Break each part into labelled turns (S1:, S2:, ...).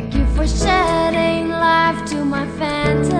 S1: Thank you for shedding life to my fantasy.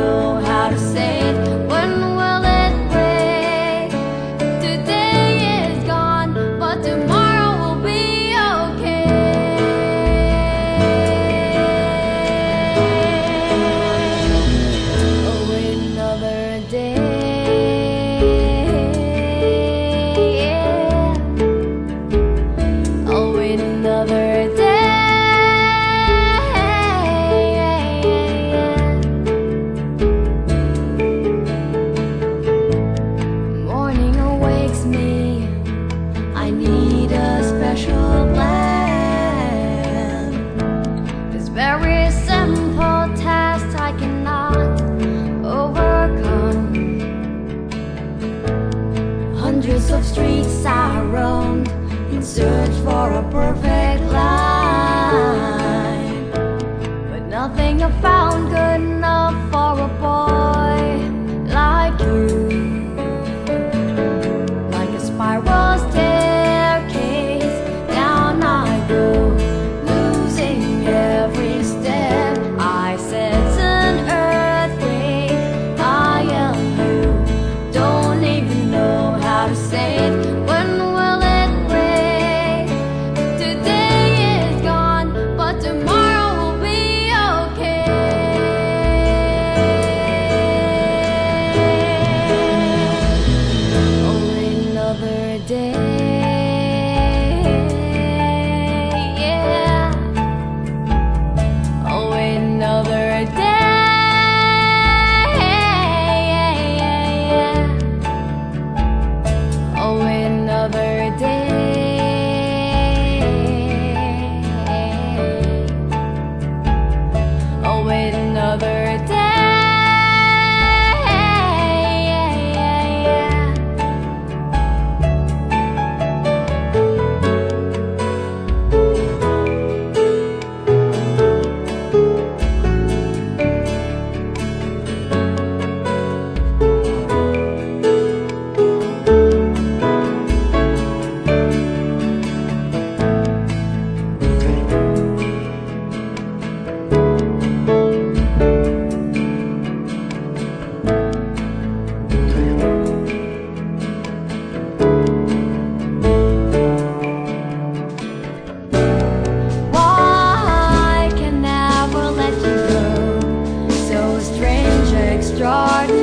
S1: know how to say it. search for garden.